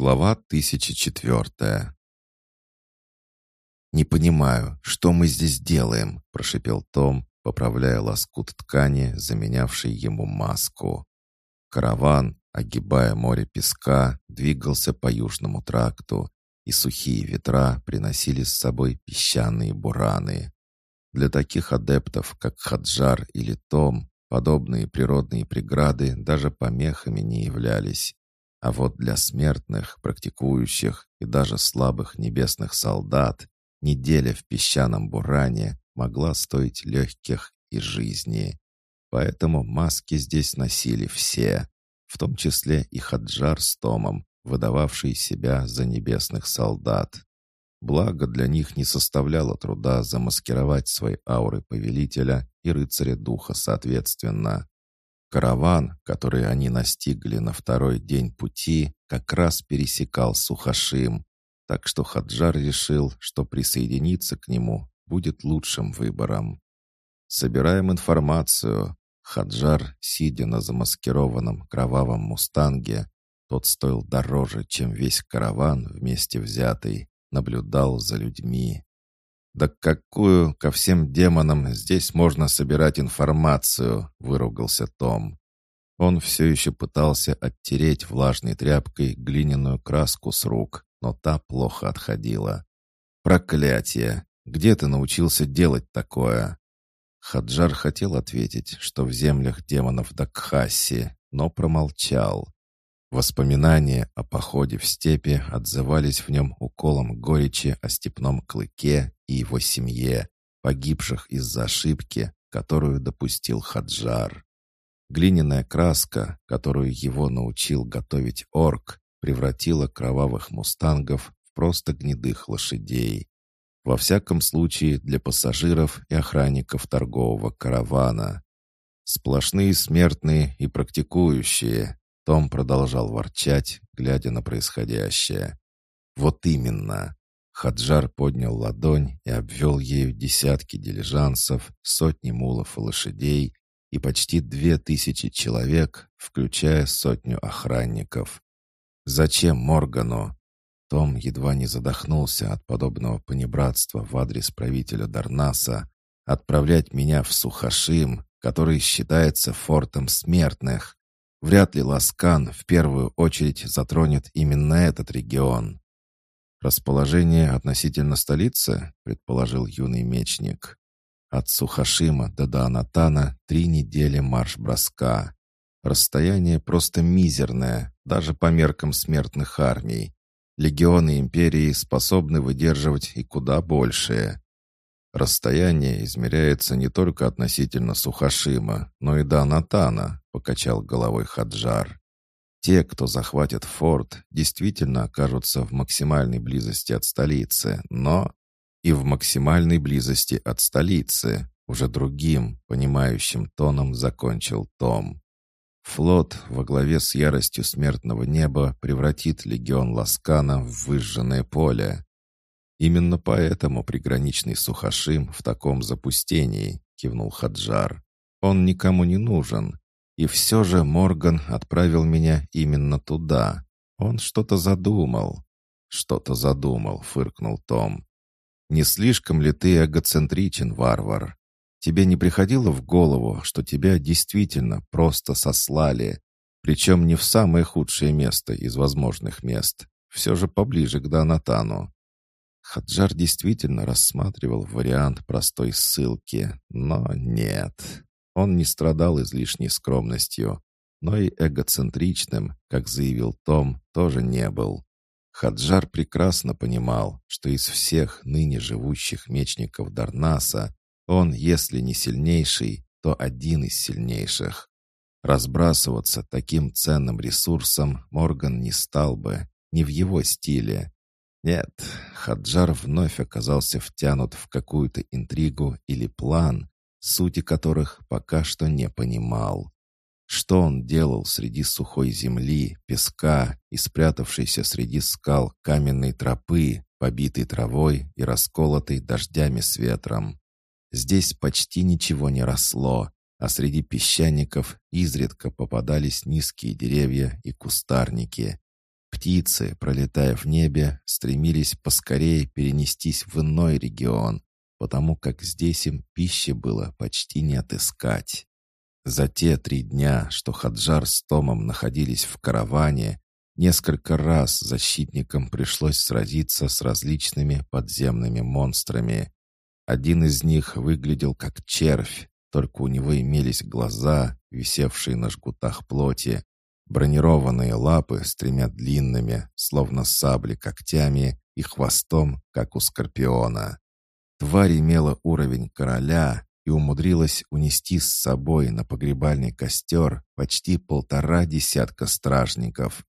Глава 1004 «Не понимаю, что мы здесь делаем?» — прошипел Том, поправляя лоскут ткани, заменявший ему маску. Караван, огибая море песка, двигался по южному тракту, и сухие ветра приносили с собой песчаные бураны. Для таких адептов, как Хаджар или Том, подобные природные преграды даже помехами не являлись. А вот для смертных, практикующих и даже слабых небесных солдат неделя в песчаном буране могла стоить легких и жизни. Поэтому маски здесь носили все, в том числе и Хаджар с Томом, выдававший себя за небесных солдат. Благо для них не составляло труда замаскировать свои ауры повелителя и рыцаря духа соответственно. Караван, который они настигли на второй день пути, как раз пересекал Сухашим, так что Хаджар решил, что присоединиться к нему будет лучшим выбором. Собираем информацию. Хаджар, сидя на замаскированном кровавом мустанге, тот стоил дороже, чем весь караван вместе взятый, наблюдал за людьми. «Да какую ко всем демонам здесь можно собирать информацию?» — выругался Том. Он все еще пытался оттереть влажной тряпкой глиняную краску с рук, но та плохо отходила. «Проклятие! Где ты научился делать такое?» Хаджар хотел ответить, что в землях демонов Дакхаси, но промолчал. Воспоминания о походе в степи отзывались в нем уколом горечи о степном клыке и его семье, погибших из-за ошибки, которую допустил Хаджар. Глиняная краска, которую его научил готовить орк, превратила кровавых мустангов в просто гнедых лошадей. Во всяком случае для пассажиров и охранников торгового каравана. Сплошные смертные и практикующие, том продолжал ворчать, глядя на происходящее. «Вот именно!» Хаджар поднял ладонь и обвел ею десятки дилижансов, сотни мулов и лошадей и почти две тысячи человек, включая сотню охранников. «Зачем Моргану?» Том едва не задохнулся от подобного понебратства в адрес правителя Дарнаса отправлять меня в Сухашим, который считается фортом смертных. Вряд ли Ласкан в первую очередь затронет именно этот регион. «Расположение относительно столицы?» — предположил юный мечник. От Сухашима до Даанатана три недели марш-броска. Расстояние просто мизерное, даже по меркам смертных армий. Легионы империи способны выдерживать и куда большее. «Расстояние измеряется не только относительно Сухашима, но и до Анатана», — покачал головой Хаджар. «Те, кто захватит форт, действительно окажутся в максимальной близости от столицы, но и в максимальной близости от столицы, уже другим, понимающим тоном закончил Том. Флот во главе с яростью смертного неба превратит легион Ласкана в выжженное поле. «Именно поэтому приграничный Сухашим в таком запустении», — кивнул Хаджар. «Он никому не нужен. И все же Морган отправил меня именно туда. Он что-то задумал». «Что-то задумал», — фыркнул Том. «Не слишком ли ты эгоцентричен, варвар? Тебе не приходило в голову, что тебя действительно просто сослали, причем не в самое худшее место из возможных мест, все же поближе к Донатану?» Хаджар действительно рассматривал вариант простой ссылки, но нет. Он не страдал излишней скромностью, но и эгоцентричным, как заявил Том, тоже не был. Хаджар прекрасно понимал, что из всех ныне живущих мечников Дарнаса он, если не сильнейший, то один из сильнейших. Разбрасываться таким ценным ресурсом Морган не стал бы, не в его стиле. Нет, Хаджар вновь оказался втянут в какую-то интригу или план, сути которых пока что не понимал. Что он делал среди сухой земли, песка и спрятавшейся среди скал каменной тропы, побитой травой и расколотой дождями с ветром? Здесь почти ничего не росло, а среди песчаников изредка попадались низкие деревья и кустарники. Птицы, пролетая в небе, стремились поскорее перенестись в иной регион, потому как здесь им пищи было почти не отыскать. За те три дня, что Хаджар с Томом находились в караване, несколько раз защитникам пришлось сразиться с различными подземными монстрами. Один из них выглядел как червь, только у него имелись глаза, висевшие на жгутах плоти, бронированные лапы с тремя длинными, словно сабли, когтями и хвостом, как у скорпиона. Тварь имела уровень короля и умудрилась унести с собой на погребальный костер почти полтора десятка стражников.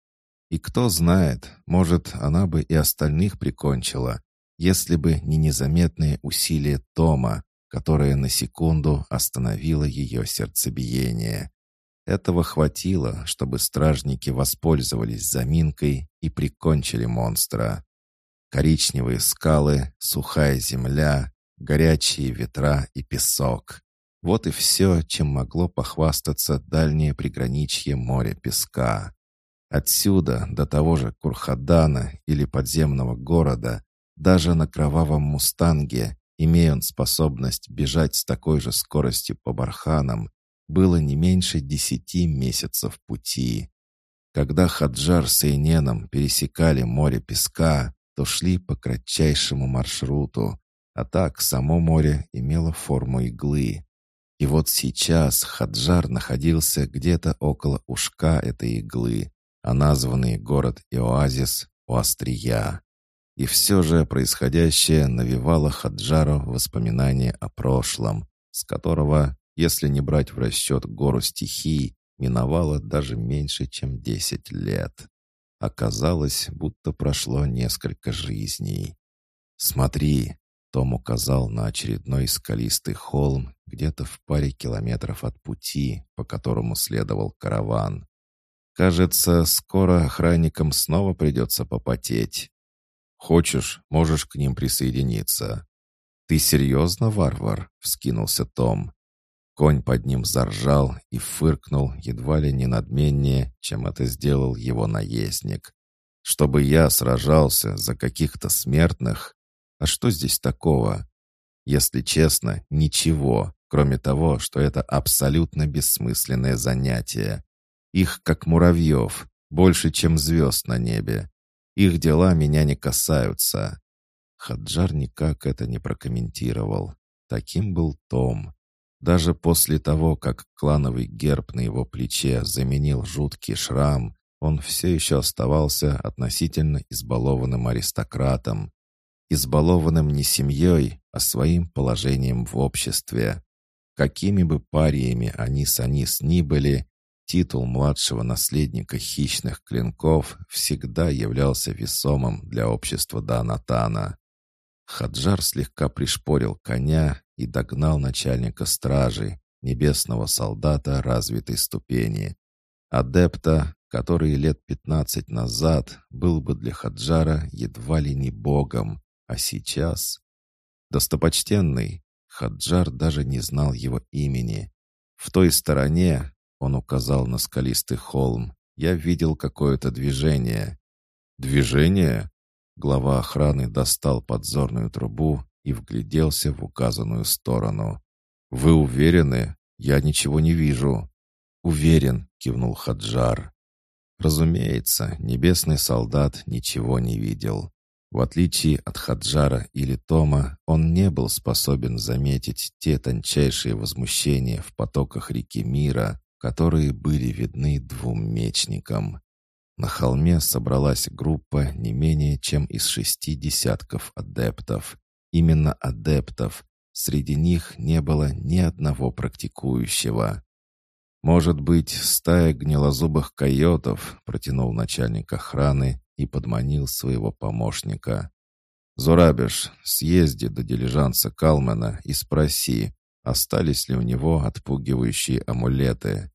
И кто знает, может, она бы и остальных прикончила, если бы не незаметные усилия Тома, которое на секунду остановило ее сердцебиение. Этого хватило, чтобы стражники воспользовались заминкой и прикончили монстра. Коричневые скалы, сухая земля, горячие ветра и песок. Вот и все, чем могло похвастаться дальнее приграничье моря песка. Отсюда до того же Курхадана или подземного города, даже на кровавом мустанге, имея он способность бежать с такой же скоростью по барханам, было не меньше десяти месяцев пути. Когда Хаджар с Эйненом пересекали море песка, то шли по кратчайшему маршруту, а так само море имело форму иглы. И вот сейчас Хаджар находился где-то около ушка этой иглы, а названный город и оазис у острия. И все же происходящее навевало Хаджару воспоминания о прошлом, с которого если не брать в расчет гору стихий, миновало даже меньше, чем десять лет. Оказалось, будто прошло несколько жизней. «Смотри!» — Том указал на очередной скалистый холм где-то в паре километров от пути, по которому следовал караван. «Кажется, скоро охранникам снова придется попотеть. Хочешь, можешь к ним присоединиться». «Ты серьезно, варвар?» — вскинулся Том. Конь под ним заржал и фыркнул едва ли не надменнее, чем это сделал его наездник. «Чтобы я сражался за каких-то смертных? А что здесь такого? Если честно, ничего, кроме того, что это абсолютно бессмысленное занятие. Их, как муравьев, больше, чем звезд на небе. Их дела меня не касаются». Хаджар никак это не прокомментировал. Таким был Том. Даже после того, как клановый герб на его плече заменил жуткий шрам, он все еще оставался относительно избалованным аристократом. Избалованным не семьей, а своим положением в обществе. Какими бы париями они с Анис ни были, титул младшего наследника хищных клинков всегда являлся весомым для общества Данатана. Хаджар слегка пришпорил коня и догнал начальника стражи, небесного солдата развитой ступени. Адепта, который лет пятнадцать назад был бы для Хаджара едва ли не богом, а сейчас... Достопочтенный, Хаджар даже не знал его имени. В той стороне, он указал на скалистый холм, я видел какое-то движение. «Движение?» Глава охраны достал подзорную трубу и вгляделся в указанную сторону. «Вы уверены? Я ничего не вижу». «Уверен», — кивнул Хаджар. Разумеется, небесный солдат ничего не видел. В отличие от Хаджара или Тома, он не был способен заметить те тончайшие возмущения в потоках реки мира, которые были видны двум мечникам. На холме собралась группа не менее чем из шести десятков адептов. Именно адептов. Среди них не было ни одного практикующего. «Может быть, стая гнилозубых койотов», — протянул начальник охраны и подманил своего помощника. «Зурабиш, съезди до дилижанса Калмена и спроси, остались ли у него отпугивающие амулеты.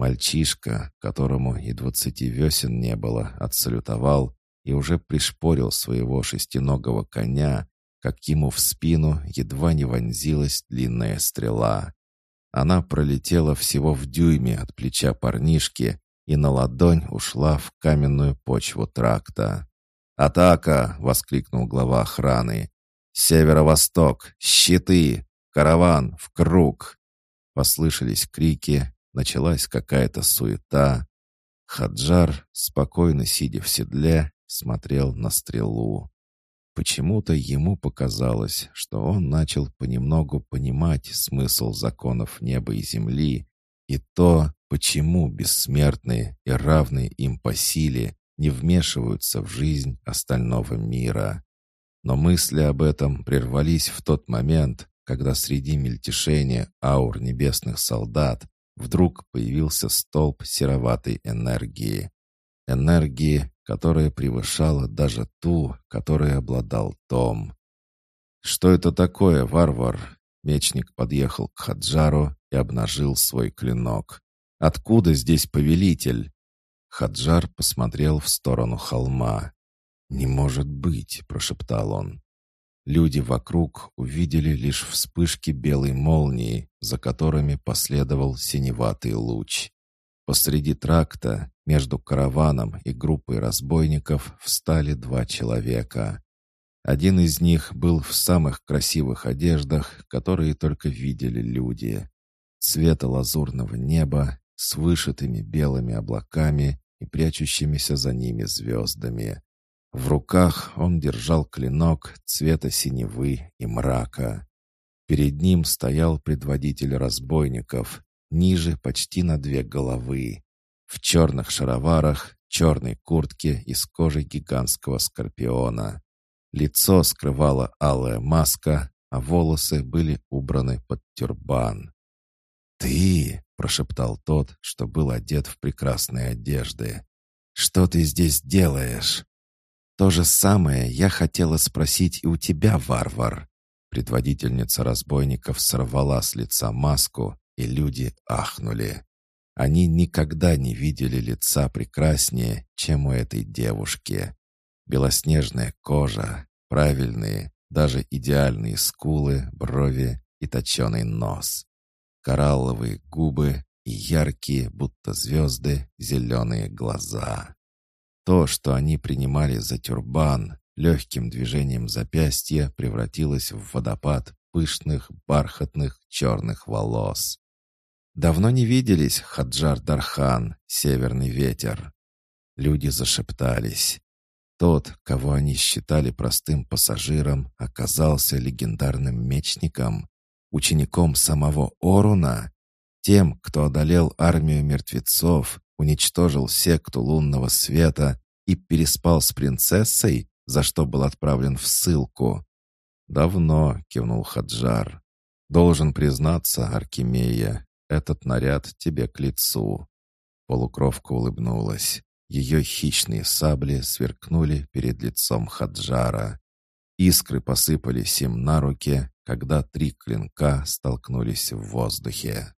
Мальчишка, которому и двадцати весен не было, отсалютовал и уже пришпорил своего шестиногого коня, как ему в спину едва не вонзилась длинная стрела. Она пролетела всего в дюйме от плеча парнишки, и на ладонь ушла в каменную почву тракта. «Атака!» — воскликнул глава охраны. «Северо-восток! Щиты! Караван! В круг!» Послышались крики, началась какая-то суета. Хаджар, спокойно сидя в седле, смотрел на стрелу. Почему-то ему показалось, что он начал понемногу понимать смысл законов неба и земли и то, почему бессмертные и равные им по силе не вмешиваются в жизнь остального мира. Но мысли об этом прервались в тот момент, когда среди мельтешения аур небесных солдат вдруг появился столб сероватой энергии. Энергии, которая превышала даже ту, которой обладал Том. «Что это такое, варвар?» Мечник подъехал к Хаджару и обнажил свой клинок. «Откуда здесь повелитель?» Хаджар посмотрел в сторону холма. «Не может быть!» — прошептал он. Люди вокруг увидели лишь вспышки белой молнии, за которыми последовал синеватый луч. Посреди тракта, между караваном и группой разбойников, встали два человека. Один из них был в самых красивых одеждах, которые только видели люди. Цвета лазурного неба с вышитыми белыми облаками и прячущимися за ними звездами. В руках он держал клинок цвета синевы и мрака. Перед ним стоял предводитель разбойников, ниже почти на две головы. В черных шароварах, черной куртке из кожи гигантского скорпиона. Лицо скрывала алая маска, а волосы были убраны под тюрбан. «Ты!» — прошептал тот, что был одет в прекрасные одежды. «Что ты здесь делаешь?» «То же самое я хотела спросить и у тебя, варвар». Предводительница разбойников сорвала с лица маску, и люди ахнули. Они никогда не видели лица прекраснее, чем у этой девушки. Белоснежная кожа, правильные, даже идеальные скулы, брови и точеный нос. Коралловые губы и яркие, будто звезды, зеленые глаза. То, что они принимали за тюрбан, легким движением запястья превратилось в водопад пышных, бархатных, черных волос. «Давно не виделись, Хаджар Дархан, северный ветер». Люди зашептались. Тот, кого они считали простым пассажиром, оказался легендарным мечником, учеником самого Оруна, тем, кто одолел армию мертвецов уничтожил секту лунного света и переспал с принцессой, за что был отправлен в ссылку. «Давно», — кивнул Хаджар. «Должен признаться, Аркемия, этот наряд тебе к лицу». Полукровка улыбнулась. Ее хищные сабли сверкнули перед лицом Хаджара. Искры посыпались им на руки, когда три клинка столкнулись в воздухе.